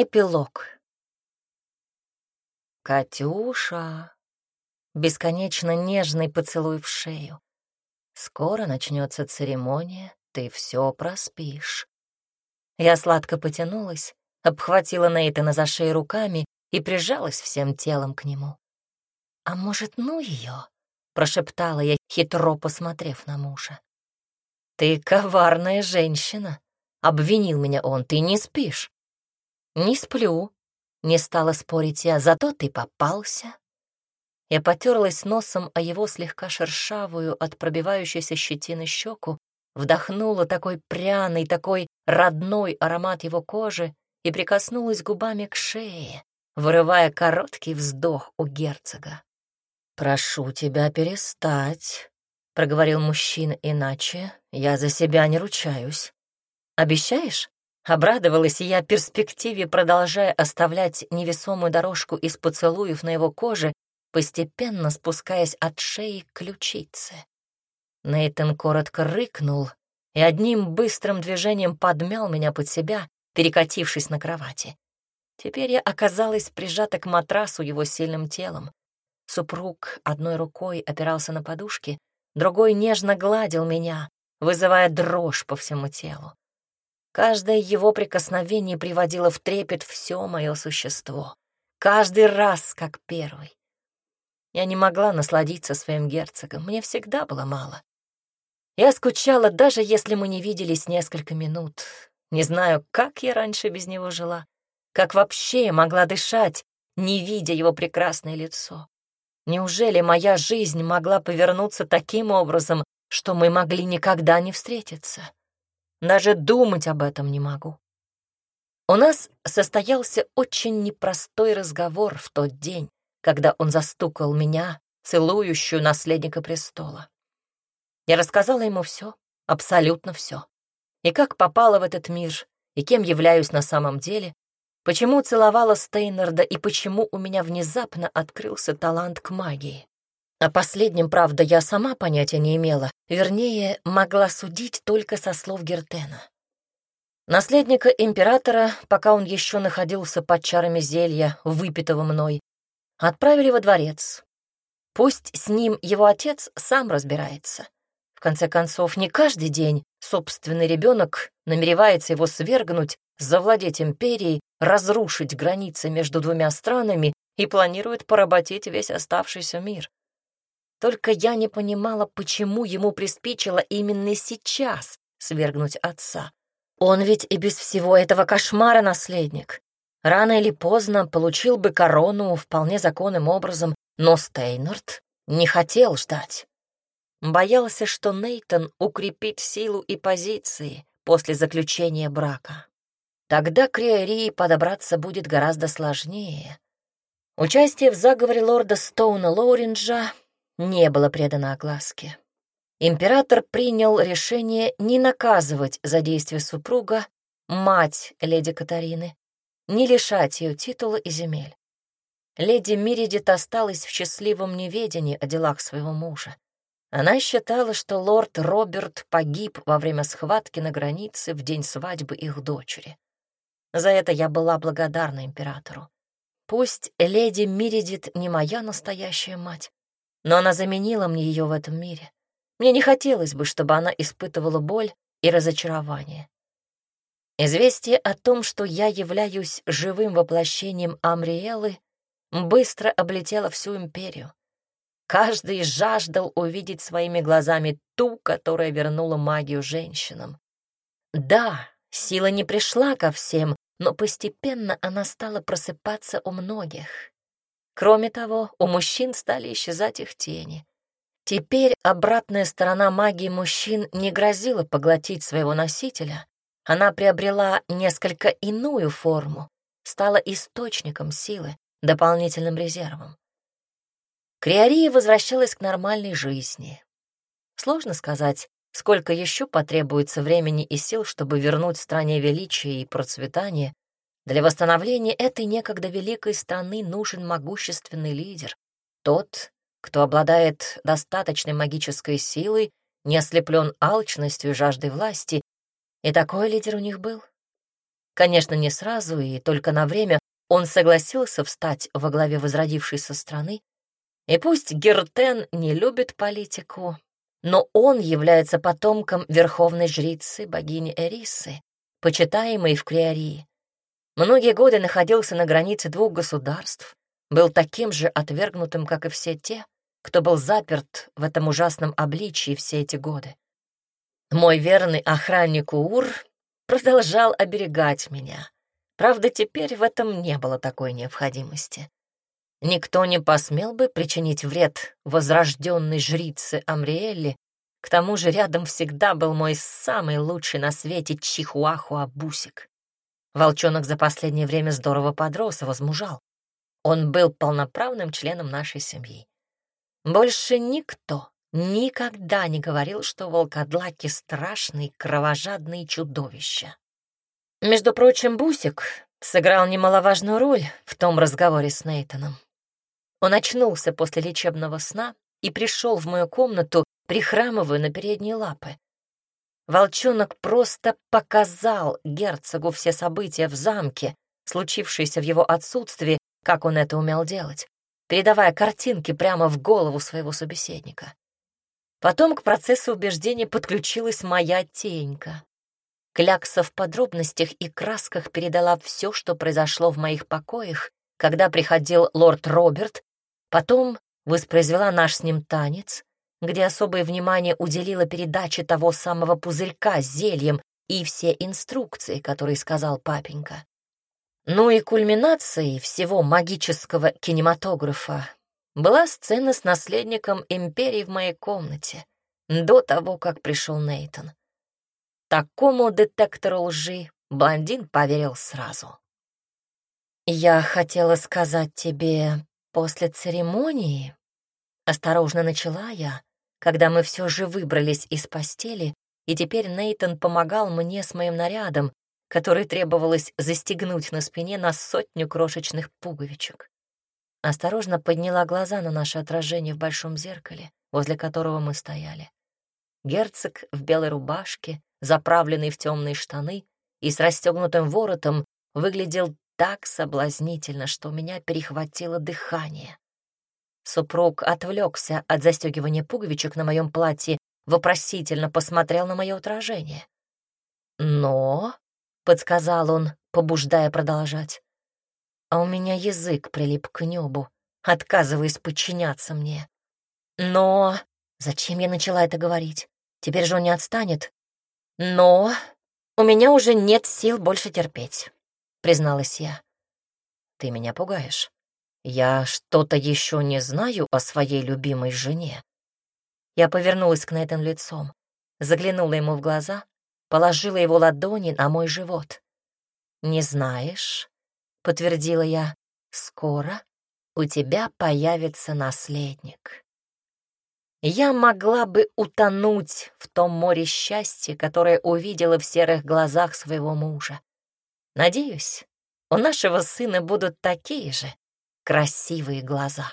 Эпилог. Катюша. Бесконечно нежный поцелуй в шею. Скоро начнется церемония, ты все проспишь. Я сладко потянулась, обхватила Нейтана за шею руками и прижалась всем телом к нему. «А может, ну ее?» — прошептала я, хитро посмотрев на мужа. «Ты коварная женщина», — обвинил меня он, — «ты не спишь». «Не сплю», — не стала спорить я, — «зато ты попался». Я потерлась носом о его слегка шершавую от пробивающейся щетины щеку, вдохнула такой пряный, такой родной аромат его кожи и прикоснулась губами к шее, вырывая короткий вздох у герцога. «Прошу тебя перестать», — проговорил мужчина, — «иначе я за себя не ручаюсь. Обещаешь?» Обрадовалась я перспективе, продолжая оставлять невесомую дорожку из поцелуев на его коже, постепенно спускаясь от шеи к ключице. Нейтан коротко рыкнул и одним быстрым движением подмял меня под себя, перекатившись на кровати. Теперь я оказалась прижата к матрасу его сильным телом. Супруг одной рукой опирался на подушки, другой нежно гладил меня, вызывая дрожь по всему телу. Каждое его прикосновение приводило в трепет все мое существо. Каждый раз, как первый. Я не могла насладиться своим герцогом, мне всегда было мало. Я скучала, даже если мы не виделись несколько минут. Не знаю, как я раньше без него жила, как вообще могла дышать, не видя его прекрасное лицо. Неужели моя жизнь могла повернуться таким образом, что мы могли никогда не встретиться? Даже думать об этом не могу. У нас состоялся очень непростой разговор в тот день, когда он застукал меня, целующую наследника престола. Я рассказала ему все, абсолютно все. И как попала в этот мир, и кем являюсь на самом деле, почему целовала Стейнарда и почему у меня внезапно открылся талант к магии. О последнем, правда, я сама понятия не имела, вернее, могла судить только со слов Гертена. Наследника императора, пока он еще находился под чарами зелья, выпитого мной, отправили во дворец. Пусть с ним его отец сам разбирается. В конце концов, не каждый день собственный ребенок намеревается его свергнуть, завладеть империей, разрушить границы между двумя странами и планирует поработить весь оставшийся мир. Только я не понимала, почему ему приспичило именно сейчас свергнуть отца. Он ведь и без всего этого кошмара наследник. Рано или поздно получил бы корону вполне законным образом, но Стейнард не хотел ждать. Боялся, что Нейтон укрепит силу и позиции после заключения брака. Тогда к Риории подобраться будет гораздо сложнее. Участие в заговоре лорда Стоуна Лоуринджа не было предано огласке. Император принял решение не наказывать за действия супруга мать леди Катарины, не лишать ее титула и земель. Леди Миридит осталась в счастливом неведении о делах своего мужа. Она считала, что лорд Роберт погиб во время схватки на границе в день свадьбы их дочери. За это я была благодарна императору. Пусть леди Миридит не моя настоящая мать, но она заменила мне ее в этом мире. Мне не хотелось бы, чтобы она испытывала боль и разочарование. Известие о том, что я являюсь живым воплощением Амриэлы, быстро облетело всю империю. Каждый жаждал увидеть своими глазами ту, которая вернула магию женщинам. Да, сила не пришла ко всем, но постепенно она стала просыпаться у многих. Кроме того, у мужчин стали исчезать их тени. Теперь обратная сторона магии мужчин не грозила поглотить своего носителя. Она приобрела несколько иную форму, стала источником силы, дополнительным резервом. Криария возвращалась к нормальной жизни. Сложно сказать, сколько еще потребуется времени и сил, чтобы вернуть стране величие и процветание, для восстановления этой некогда великой страны нужен могущественный лидер, тот, кто обладает достаточной магической силой, не ослеплен алчностью и жаждой власти, и такой лидер у них был. Конечно, не сразу и только на время он согласился встать во главе возродившейся страны. И пусть Гертен не любит политику, но он является потомком верховной жрицы богини Эрисы, почитаемой в Криарии. Многие годы находился на границе двух государств, был таким же отвергнутым, как и все те, кто был заперт в этом ужасном обличии все эти годы. Мой верный охранник Ур продолжал оберегать меня. Правда, теперь в этом не было такой необходимости. Никто не посмел бы причинить вред возрожденной жрице Амриэлли, к тому же рядом всегда был мой самый лучший на свете Чихуахуа-бусик. Волчонок за последнее время здорово подрос и возмужал. Он был полноправным членом нашей семьи. Больше никто никогда не говорил, что волкодлаки — страшные, кровожадные чудовища. Между прочим, Бусик сыграл немаловажную роль в том разговоре с Нейтаном. Он очнулся после лечебного сна и пришел в мою комнату, прихрамывая на передние лапы. Волчонок просто показал герцогу все события в замке, случившиеся в его отсутствии, как он это умел делать, передавая картинки прямо в голову своего собеседника. Потом к процессу убеждения подключилась моя тенька. Клякса в подробностях и красках передала все, что произошло в моих покоях, когда приходил лорд Роберт, потом воспроизвела наш с ним танец, где особое внимание уделила передаче того самого пузырька с зельем и все инструкции, которые сказал папенька. Ну и кульминацией всего магического кинематографа была сцена с наследником империи в моей комнате, до того, как пришел Нейтон. Такому детектору лжи блондин поверил сразу. «Я хотела сказать тебе после церемонии», — осторожно начала я, когда мы все же выбрались из постели, и теперь Нейтон помогал мне с моим нарядом, который требовалось застегнуть на спине на сотню крошечных пуговичек. Осторожно подняла глаза на наше отражение в большом зеркале, возле которого мы стояли. Герцог в белой рубашке, заправленный в темные штаны и с расстегнутым воротом, выглядел так соблазнительно, что у меня перехватило дыхание. Супруг отвлекся от застегивания пуговичек на моем платье, вопросительно посмотрел на мое отражение. «Но», — подсказал он, побуждая продолжать, а у меня язык прилип к небу, отказываясь подчиняться мне. «Но...» Зачем я начала это говорить? Теперь же он не отстанет. Но у меня уже нет сил больше терпеть, призналась я. Ты меня пугаешь. Я что-то еще не знаю о своей любимой жене. Я повернулась к Нейтан лицом, заглянула ему в глаза, положила его ладони на мой живот. «Не знаешь?» — подтвердила я. «Скоро у тебя появится наследник». Я могла бы утонуть в том море счастья, которое увидела в серых глазах своего мужа. Надеюсь, у нашего сына будут такие же красивые глаза.